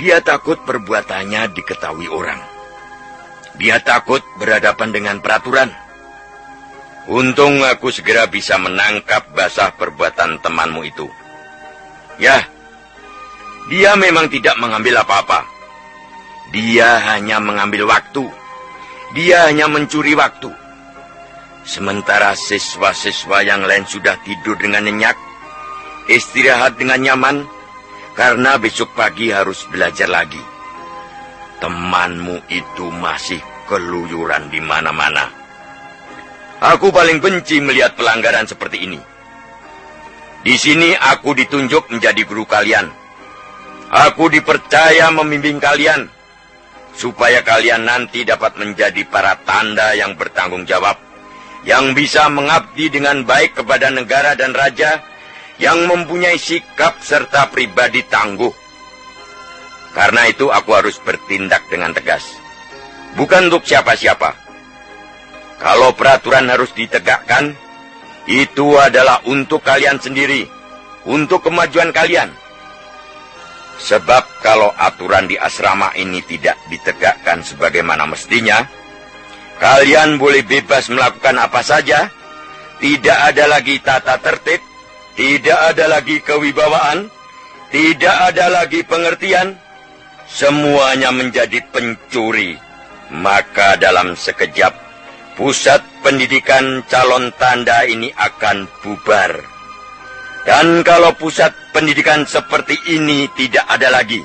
Q: Dia takut perbuatannya diketahui orang. Dia takut berhadapan dengan peraturan. Untung aku segera bisa menangkap basah perbuatan temanmu itu. Ya, dia memang tidak mengambil apa-apa. Dia hanya mengambil waktu. Dia hanya mencuri waktu. Sementara siswa-siswa yang lain sudah tidur dengan nyenyak, istirahat dengan nyaman, karena besok pagi harus belajar lagi. Temanmu itu masih keluyuran di mana-mana. Aku paling benci melihat pelanggaran seperti ini. Di sini aku ditunjuk menjadi guru kalian. Aku dipercaya membimbing kalian supaya kalian nanti dapat menjadi para tanda yang bertanggung jawab, yang bisa mengabdi dengan baik kepada negara dan raja, yang mempunyai sikap serta pribadi tangguh. Karena itu aku harus bertindak dengan tegas. Bukan untuk siapa-siapa. Kalau peraturan harus ditegakkan, itu adalah untuk kalian sendiri, untuk kemajuan kalian. Sebab kalau aturan di asrama ini tidak ditegakkan sebagaimana mestinya, kalian boleh bebas melakukan apa saja, tidak ada lagi tata tertib, tidak ada lagi kewibawaan, tidak ada lagi pengertian, semuanya menjadi pencuri. Maka dalam sekejap, pusat pendidikan calon tanda ini akan bubar. Dan kalau pusat pendidikan seperti ini tidak ada lagi,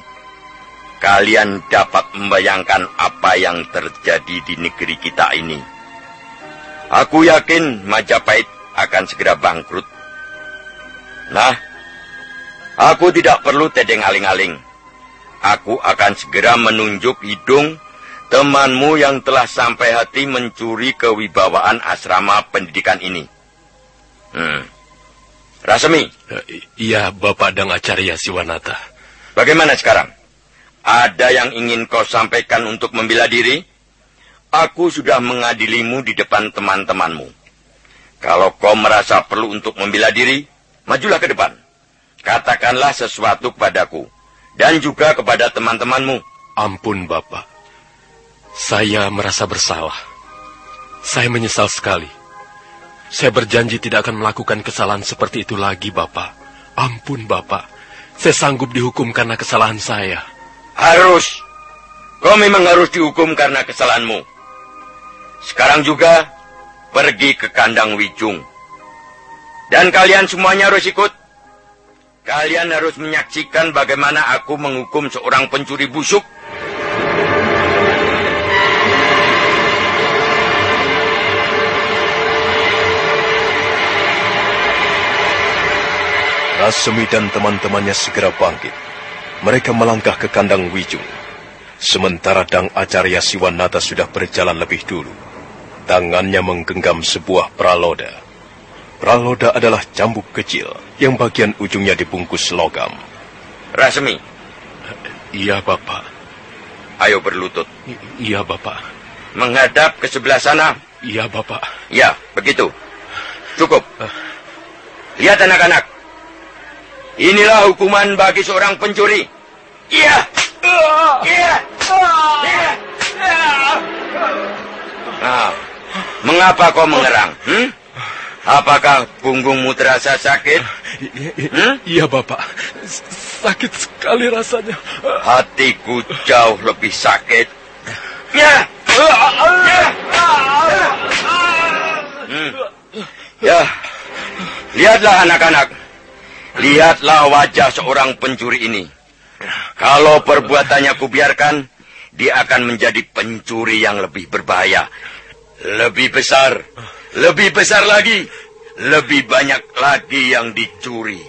Q: kalian dapat membayangkan apa yang terjadi di negeri kita ini. Aku yakin Majapahit akan segera bangkrut. Nah, aku tidak perlu tedeng aling-aling. Aku akan segera menunjuk hidung temanmu yang telah sampai hati mencuri kewibawaan asrama pendidikan ini. Hmm. Rasemi.
O: Iya, Bapak Dang Acarya Siwanata.
Q: Bagaimana sekarang? Ada yang ingin kau sampaikan untuk membela diri? Aku sudah mengadilimu di depan teman-temanmu. Kalau kau merasa perlu untuk membela diri, majulah ke depan. Katakanlah sesuatu kepadaku dan juga kepada teman-temanmu.
O: Ampun, Bapak. Saya merasa bersalah. Saya menyesal sekali. Saya berjanji tidak akan melakukan kesalahan seperti itu lagi, Bapak. Ampun, Bapak. Saya sanggup dihukum karena kesalahan saya.
Q: Harus. Kau memang harus dihukum karena kesalahanmu. Sekarang juga pergi ke kandang Wijung. Dan kalian semuanya harus ikut. Kalian harus menyaksikan bagaimana aku menghukum seorang pencuri busuk.
C: Rasemi dan teman-temannya segera bangkit. Mereka melangkah ke kandang Wijung. Sementara Dang Acarya Siwanata sudah berjalan lebih dulu. Tangannya menggenggam sebuah praloda. Praloda adalah cambuk kecil yang bagian ujungnya dibungkus logam.
Q: Rasemi.
O: Iya, Bapak.
Q: Ayo berlutut.
O: Iya, Bapak.
Q: Menghadap ke sebelah sana.
O: Iya, Bapak.
Q: Ya, begitu. Cukup. Lihat anak-anak. Inilah hukuman bagi seorang pencuri. Iya. Iya. Nah, mengapa kau mengerang? Hmm? Apakah punggungmu terasa sakit? Hmm?
O: Iya, Bapak. Sakit sekali rasanya.
Q: Hatiku jauh lebih sakit. Ya. Hmm. Ya. Lihatlah anak-anak. Lihatlah wajah seorang pencuri ini. Kalau perbuatannya kubiarkan, dia akan menjadi pencuri yang lebih berbahaya. Lebih besar, lebih besar lagi, lebih banyak lagi yang dicuri.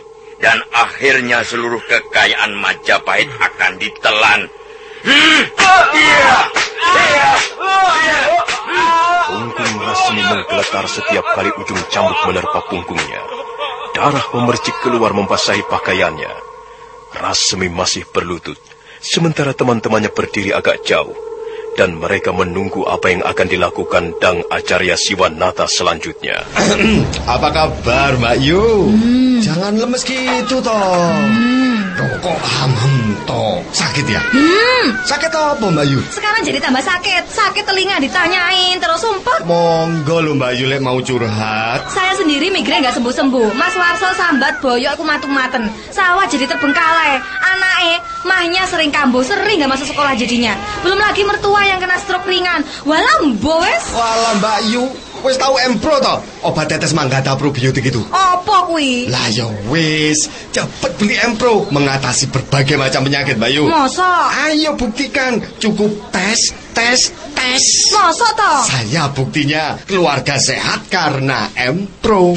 Q: Dan akhirnya seluruh kekayaan Majapahit akan ditelan.
C: Punggung Rasmi menggeletar setiap kali ujung cambuk menerpa punggungnya. Darah memercik keluar membasahi pakaiannya. Rasmi masih berlutut, sementara teman-temannya berdiri agak jauh. Dan mereka menunggu apa yang akan dilakukan Dang Acarya Siwanata selanjutnya.
J: Apa kabar Mbak Yu? Jangan lemes gitu toh. Loh, kok hamem toh? Sakit ya?
K: Hmm,
J: Sakit apa Mbak Yu?
K: sekarang jadi tambah sakit. Sakit telinga ditanyain terus sumpah.
J: Monggo lho Mbak Yu lek mau curhat.
K: Saya sendiri migrain nggak sembuh-sembuh. Mas Warso sambat boyok aku matung-maten. Sawah jadi terbengkalai. Anaknya mahnya sering kambuh, sering nggak masuk sekolah jadinya. Belum lagi mertua yang kena stroke ringan. Walah wes.
J: Walah Mbak Yu, wis tahu Empro toh? Obat tetes manggata probiotik itu.
K: Apa kui?
J: Lah ya wis, cepet beli Empro mengatasi berbagai macam penyakit Mbak Yu.
K: Masa?
J: Ayo buktikan, cukup tes, tes, tes.
K: Masa toh?
J: Saya buktinya keluarga sehat karena Empro.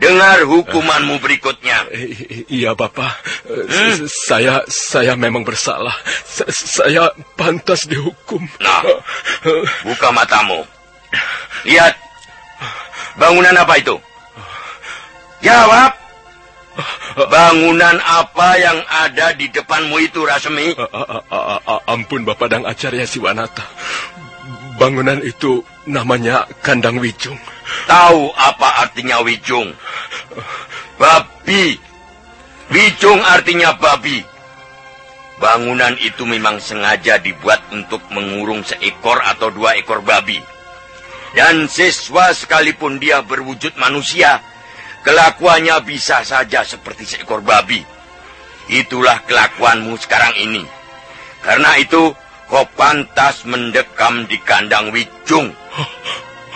Q: Dengar hukumanmu berikutnya.
O: Iya, Bapak. Eh, Saya saya memang bersalah. Sa- Saya pantas dihukum.
Q: Nah, buka matamu. Lihat. Bangunan apa itu? Jawab. Bangunan apa yang ada di depanmu itu, Rasemi?
O: A- a- a- Ampun, Bapak Dang Acarya Siwanata. Bangunan itu namanya Kandang Wijung.
Q: Tahu apa artinya wijung? Babi. Wijung artinya babi. Bangunan itu memang sengaja dibuat untuk mengurung seekor atau dua ekor babi. Dan siswa sekalipun dia berwujud manusia, kelakuannya bisa saja seperti seekor babi. Itulah kelakuanmu sekarang ini. Karena itu, kau pantas mendekam di kandang wijung.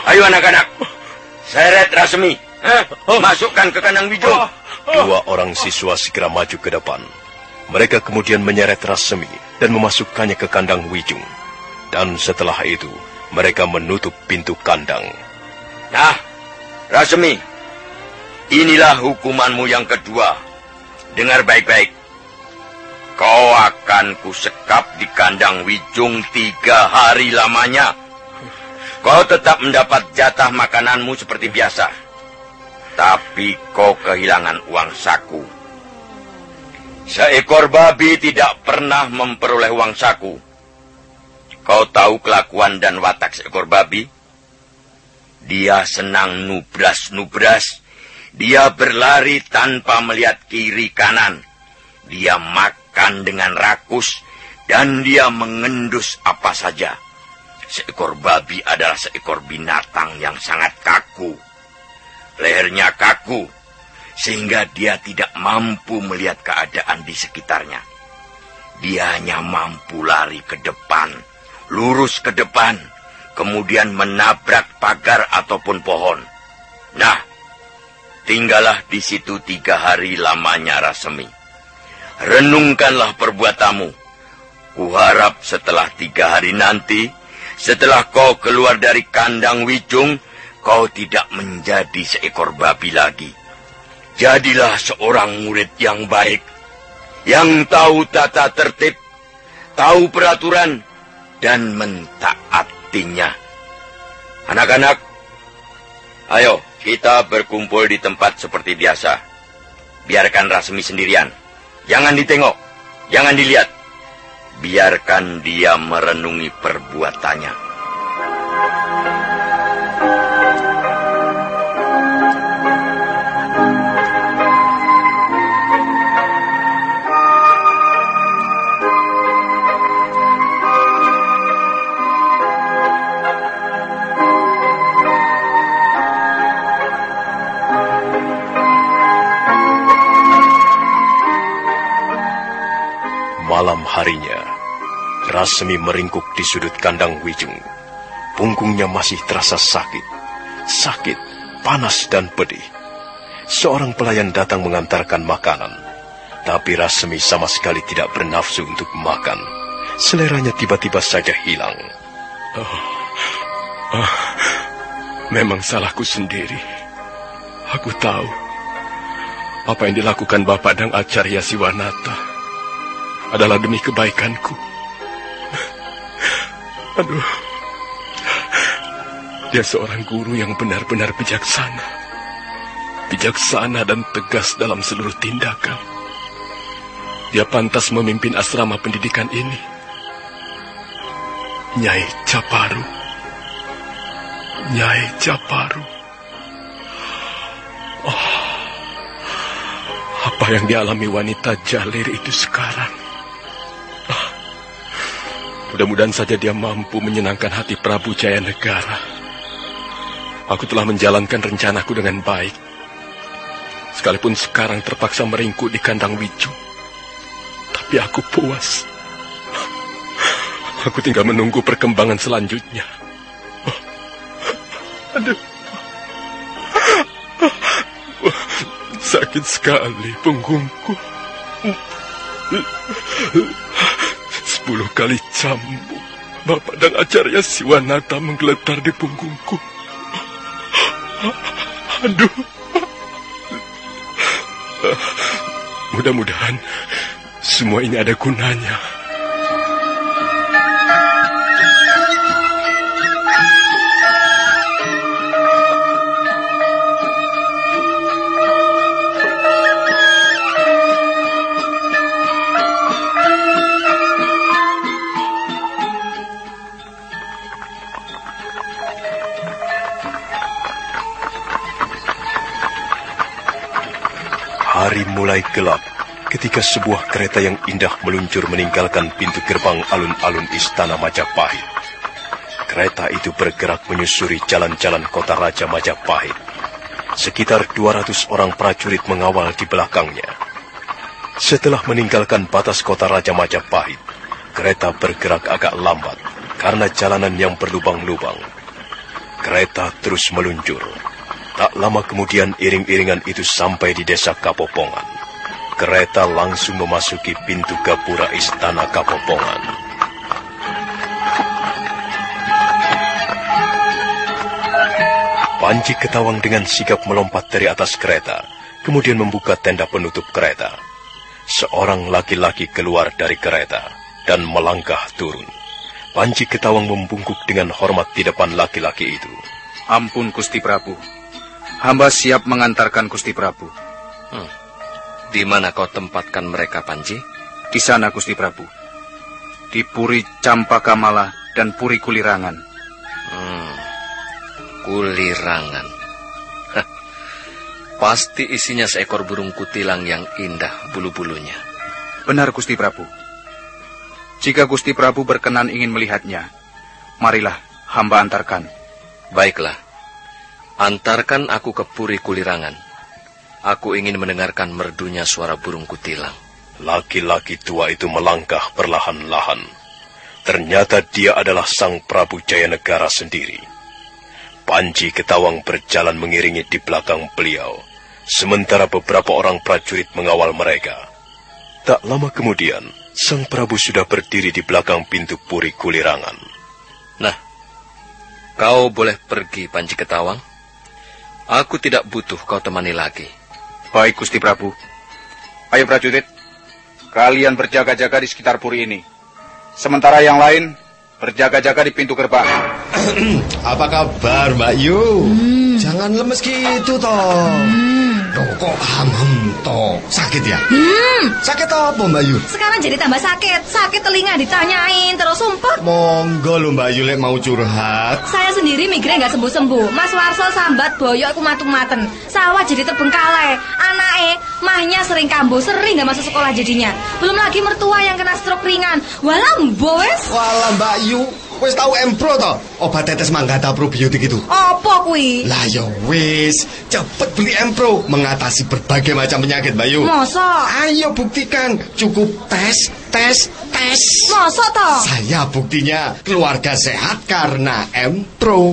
Q: Ayo anak-anak, seret Rasmi. Hah? Masukkan ke kandang wijung.
C: Dua orang siswa segera maju ke depan. Mereka kemudian menyeret Rasemi dan memasukkannya ke kandang Wijung. Dan setelah itu, mereka menutup pintu kandang.
Q: Nah, Rasmi, inilah hukumanmu yang kedua. Dengar baik-baik. Kau akan kusekap di kandang Wijung tiga hari lamanya. Kau tetap mendapat jatah makananmu seperti biasa. Tapi kau kehilangan uang saku. Seekor babi tidak pernah memperoleh uang saku. Kau tahu kelakuan dan watak seekor babi? Dia senang nubras-nubras. Dia berlari tanpa melihat kiri kanan. Dia makan dengan rakus dan dia mengendus apa saja. Seekor babi adalah seekor binatang yang sangat kaku. Lehernya kaku, sehingga dia tidak mampu melihat keadaan di sekitarnya. Dia hanya mampu lari ke depan, lurus ke depan, kemudian menabrak pagar ataupun pohon. Nah, tinggallah di situ tiga hari lamanya Rasemi. Renungkanlah perbuatamu. Kuharap setelah tiga hari nanti, setelah kau keluar dari kandang Wijung, kau tidak menjadi seekor babi lagi. Jadilah seorang murid yang baik, yang tahu tata tertib, tahu peraturan, dan mentaatinya. Anak-anak, ayo kita berkumpul di tempat seperti biasa. Biarkan Rasmi sendirian. Jangan ditengok, jangan dilihat. Biarkan dia merenungi perbuatannya.
C: Rasmi meringkuk di sudut kandang Wijung. Punggungnya masih terasa sakit. Sakit, panas dan pedih. Seorang pelayan datang mengantarkan makanan. Tapi Rasmi sama sekali tidak bernafsu untuk makan. seleranya tiba-tiba saja hilang.
O: Oh, oh, memang salahku sendiri. Aku tahu apa yang dilakukan Bapak dan Acarya Siwanata adalah demi kebaikanku. Aduh, dia seorang guru yang benar-benar bijaksana. Bijaksana dan tegas dalam seluruh tindakan. Dia pantas memimpin asrama pendidikan ini. Nyai Caparu. Nyai Caparu. Oh, apa yang dialami wanita jalir itu sekarang? Ah, Mudah-mudahan saja dia mampu menyenangkan hati Prabu Jaya Negara. Aku telah menjalankan rencanaku dengan baik. Sekalipun sekarang terpaksa meringkuk di kandang Wiju. Tapi aku puas. Aku tinggal menunggu perkembangan selanjutnya. Aduh. Sakit sekali punggungku. Sepuluh kali cambuk. Bapak dan Acarya Siwanata menggeletar di punggungku. Aduh. Mudah-mudahan semua ini ada gunanya.
C: Mulai gelap ketika sebuah kereta yang indah meluncur meninggalkan pintu gerbang alun-alun istana Majapahit. Kereta itu bergerak menyusuri jalan-jalan kota Raja Majapahit. Sekitar 200 orang prajurit mengawal di belakangnya. Setelah meninggalkan batas kota Raja Majapahit, kereta bergerak agak lambat karena jalanan yang berlubang-lubang. Kereta terus meluncur. Tak lama kemudian iring-iringan itu sampai di desa Kapopongan. Kereta langsung memasuki pintu gapura istana Kapopongan. Panji Ketawang dengan sigap melompat dari atas kereta, kemudian membuka tenda penutup kereta. Seorang laki-laki keluar dari kereta dan melangkah turun. Panji Ketawang membungkuk dengan hormat di depan laki-laki itu.
M: Ampun Gusti Prabu. Hamba siap mengantarkan Gusti Prabu.
R: Hmm. Di mana kau tempatkan mereka, Panji?
M: Di sana Gusti Prabu. Di Puri Campakamala dan Puri Kulirangan.
R: Hmm. Kulirangan. Hah. Pasti isinya seekor burung kutilang yang indah bulu-bulunya.
M: Benar Gusti Prabu. Jika Gusti Prabu berkenan ingin melihatnya, marilah hamba antarkan.
R: Baiklah. Antarkan aku ke Puri Kulirangan. Aku ingin mendengarkan merdunya suara burung kutilang.
C: Laki-laki tua itu melangkah perlahan-lahan. Ternyata dia adalah sang Prabu Jayanegara sendiri. Panji Ketawang berjalan mengiringi di belakang beliau, sementara beberapa orang prajurit mengawal mereka. Tak lama kemudian, sang Prabu sudah berdiri di belakang pintu Puri Kulirangan.
R: Nah, kau boleh pergi, Panji Ketawang. Aku tidak butuh kau temani lagi.
M: Baik Gusti Prabu. Ayo prajurit, kalian berjaga-jaga di sekitar puri ini. Sementara yang lain berjaga-jaga di pintu gerbang.
J: Apa kabar Mbak Yu? Jangan lemes gitu toh. Loh, kok hamam toh? Sakit ya?
K: Hmm,
J: Sakit apa Mbak Yu?
K: sekarang jadi tambah sakit. Sakit telinga ditanyain terus sumpah.
J: Monggo lo Mbak Yu lek mau curhat.
K: Saya sendiri migrain nggak sembuh-sembuh. Mas Warso sambat boyok aku matung-maten. Sawah jadi terbengkalai. Anake, mahnya sering kambuh, sering nggak masuk sekolah jadinya. Belum lagi mertua yang kena stroke ringan. Walah, wes.
J: Walah Mbak Yu, wis tahu Empro toh? Obat tetes manggata probiotik itu.
K: Apa kui?
J: Lah ya wis, cepet beli Empro mengatasi berbagai macam penyakit Mbak Yu.
K: Masa?
J: Ayo buktikan, cukup tes, tes, tes.
K: Masa toh?
J: Saya buktinya keluarga sehat karena Empro.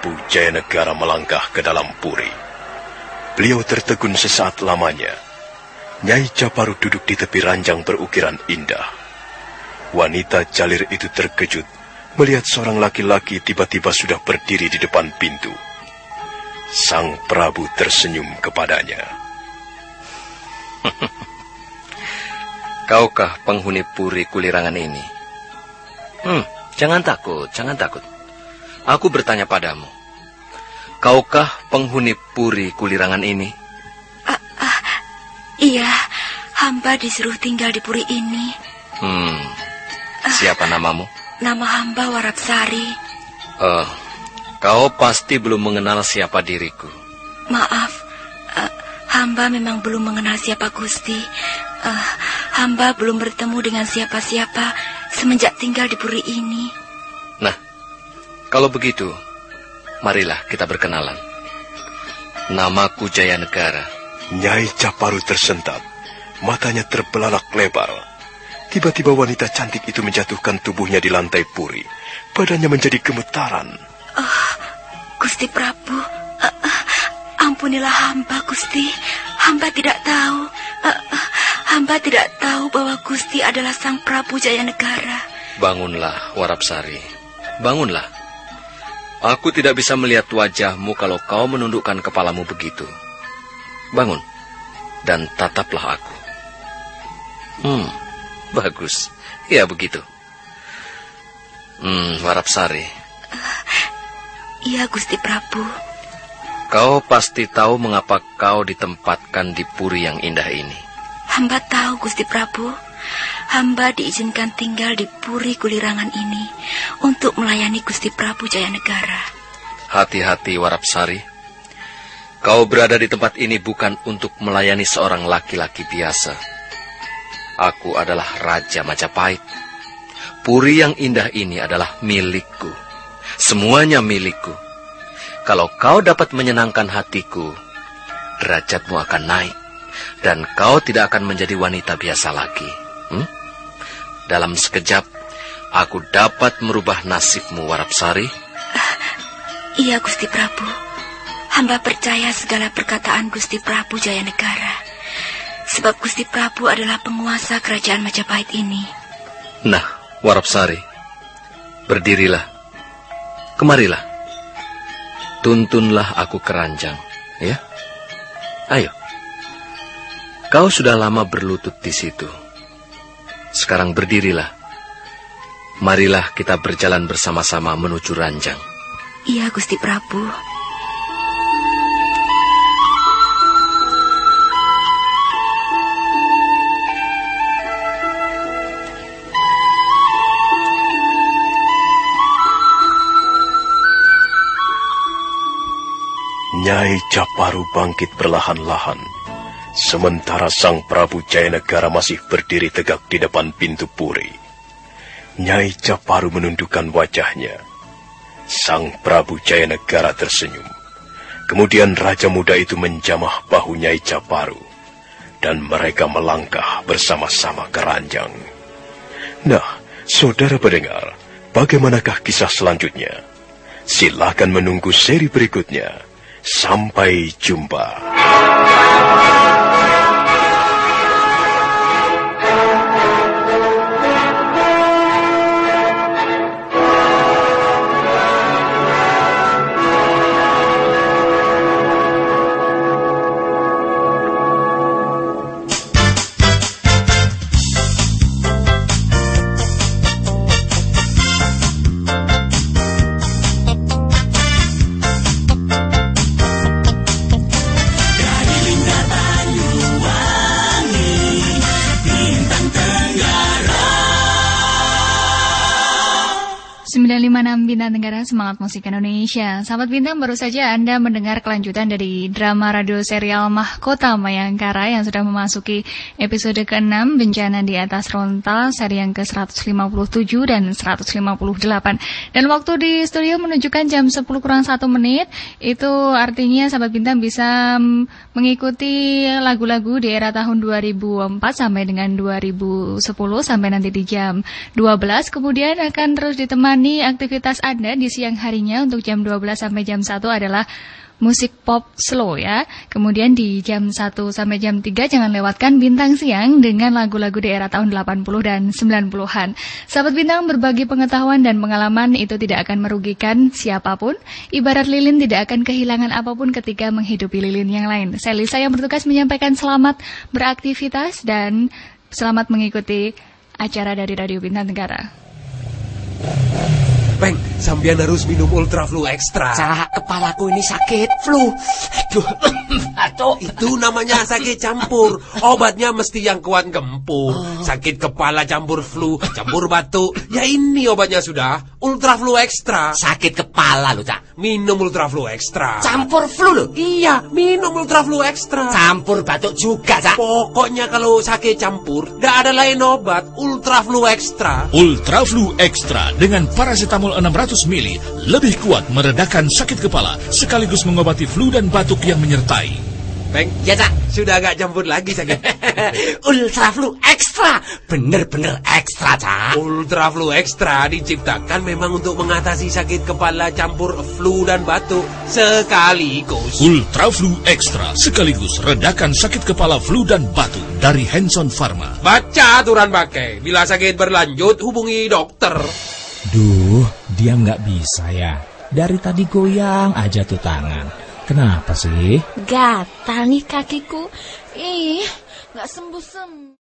C: Prabu Jayanegara melangkah ke dalam puri. Beliau tertegun sesaat lamanya. Nyai Japaru duduk di tepi ranjang berukiran indah. Wanita jalir itu terkejut melihat seorang laki-laki tiba-tiba sudah berdiri di depan pintu. Sang Prabu tersenyum kepadanya.
R: Kaukah penghuni puri kulirangan ini? Hmm, jangan takut, jangan takut. Aku bertanya padamu. Kaukah penghuni puri kulirangan ini?
L: Iya, hamba disuruh tinggal di puri ini.
R: Hmm, siapa namamu?
L: Nama hamba Warapsari.
R: Oh, kau pasti belum mengenal siapa diriku.
L: Maaf, eh, hamba memang belum mengenal siapa Gusti. Eh, hamba belum bertemu dengan siapa-siapa semenjak tinggal di puri ini.
R: Kalau begitu, marilah kita berkenalan. Namaku Jaya Negara.
C: Nyai Japaru tersentak. Matanya terbelalak lebar. Tiba-tiba wanita cantik itu menjatuhkan tubuhnya di lantai puri. Badannya menjadi gemetaran.
L: Gusti Prabu, eh, eh, ampunilah hamba Gusti. Hamba tidak tahu. eh, eh, hamba tidak tahu bahwa Gusti adalah Sang Prabu Jaya Negara.
R: Bangunlah, Warapsari. Bangunlah. Aku tidak bisa melihat wajahmu kalau kau menundukkan kepalamu begitu. Bangun dan tataplah aku. Hmm, bagus. Ya begitu. Hmm, Warapsari,
L: Iya Gusti Prabu.
R: kau pasti tahu mengapa kau ditempatkan di puri yang indah ini.
L: Hamba tahu Gusti Prabu. Hamba diizinkan tinggal di puri kulirangan ini untuk melayani Gusti Prabu Jaya Negara.
R: Hati-hati, Warapsari. Kau berada di tempat ini bukan untuk melayani seorang laki-laki biasa. Aku adalah Raja Majapahit. Puri yang indah ini adalah milikku. Semuanya milikku. Kalau kau dapat menyenangkan hatiku, derajatmu akan naik. Dan kau tidak akan menjadi wanita biasa lagi. Hmm? Dalam sekejap, aku dapat merubah nasibmu, Warapsari.
L: Iya Gusti Prabu. Hamba percaya segala perkataan Gusti Prabu Jaya Negara. Sebab Gusti Prabu adalah penguasa kerajaan Majapahit ini.
R: Nah, Warapsari, berdirilah. Kemarilah. Tuntunlah aku keranjang, ya. Ayo. Kau sudah lama berlutut di situ. Sekarang berdirilah. Marilah kita berjalan bersama-sama menuju ranjang.
L: Iya Gusti Prabu.
C: Nyai Japaru bangkit perlahan-lahan. Sementara Sang Prabu Jayanegara masih berdiri tegak di depan pintu puri. Nyai Japaru menundukkan wajahnya. Sang Prabu Jayanegara tersenyum. Kemudian Raja Muda itu menjamah bahu Nyai Japaru. Dan mereka melangkah bersama-sama ke ranjang. Nah, saudara pendengar, bagaimanakah kisah selanjutnya? Silakan menunggu seri berikutnya. Sampai jumpa.
A: 105.6 Bintang Tenggara Semangat Musik Indonesia. Sahabat Bintang, baru saja Anda mendengar kelanjutan dari drama radio serial Mahkota Mayangkara yang sudah memasuki episode ke-6 Bencana di atas Rontal seri yang ke-157 dan 158. Dan waktu di studio menunjukkan jam 10 kurang 1 menit, itu artinya sahabat Bintang bisa mengikuti lagu-lagu di era tahun 2004 sampai dengan 2010 sampai nanti di jam 12. Kemudian akan terus ditemani aktivitas Anda di siang harinya untuk jam 12 sampai jam 1 adalah musik pop slow ya. Kemudian di jam 1 sampai jam 3 jangan lewatkan Bintang Siang dengan lagu-lagu di era tahun 80 dan 90-an. Sahabat Bintang berbagi pengetahuan dan pengalaman itu tidak akan merugikan siapa pun. Ibarat lilin tidak akan kehilangan apa pun ketika menghidupi lilin yang lain. Saya Lisa yang bertugas menyampaikan selamat beraktivitas dan selamat mengikuti acara dari Radio Bintang Negara.
D: Peng, sampean harus minum Ultra Flu Extra.
E: Cak, kepalaku ini sakit, flu. Aduh, batuk.
D: Itu namanya sakit campur. Obatnya mesti yang kuat gempur. Sakit kepala campur flu, campur batuk. Ya ini obatnya sudah. Ultra Flu Extra.
E: Sakit kepala lo, Cak.
D: Minum Ultra Flu Extra.
E: Campur flu lo.
D: Iya, minum Ultra Flu Extra.
E: Campur batuk juga, Cak.
D: Pokoknya kalau sakit campur, tidak ada lain obat. Ultra Flu Extra.
F: Ultra Flu Extra dengan paracetamol 600 mili lebih kuat meredakan sakit kepala sekaligus mengobati flu dan batuk yang menyertai.
D: Peng,
E: Ya, Cak.
D: sudah agak campur lagi sakit.
E: Ultra flu ekstra. Bener-bener ekstra, Cak.
D: Ultra Flu Extra diciptakan memang untuk mengatasi sakit kepala campur flu dan batuk sekaligus.
F: Ultra Flu Extra sekaligus redakan sakit kepala flu dan batuk dari Hanson Pharma.
D: Baca aturan pakai. Bila sakit berlanjut, hubungi dokter.
G: Duh, dia nggak bisa ya. Dari tadi goyang aja tuh tangan. Kenapa sih?
K: Gatal nih kakiku. Ih, nggak sembuh-sembuh.